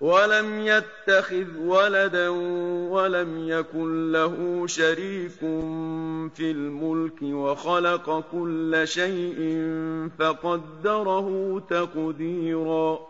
ولم يتخذ ولدا ولم يكن له شريك في الملك وخلق كل شيء فقدره تقديرا.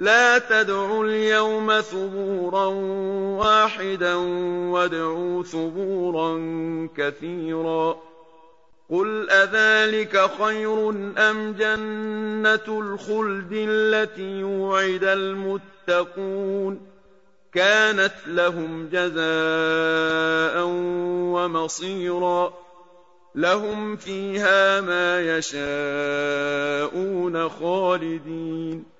لا تدعوا اليوم ثبورا واحدا وادعوا ثبورا كثيرا. قل أذلك خير أم جنة الخلد التي يوعد المتقون؟ كانت لهم جزاء ومصيرا. لهم فيها ما يشاءون خالدين.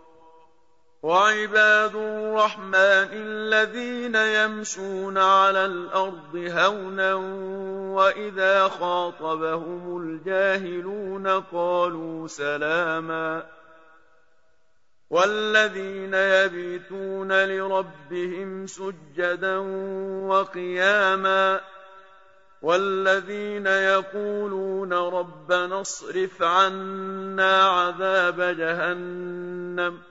وعباد الرحمن الذين يمشون على الأرض هونا وإذا خاطبهم الجاهلون قالوا سلاما والذين يبيتون لربهم سجدا وقياما والذين يقولون ربنا اصرف عنا عذاب جهنم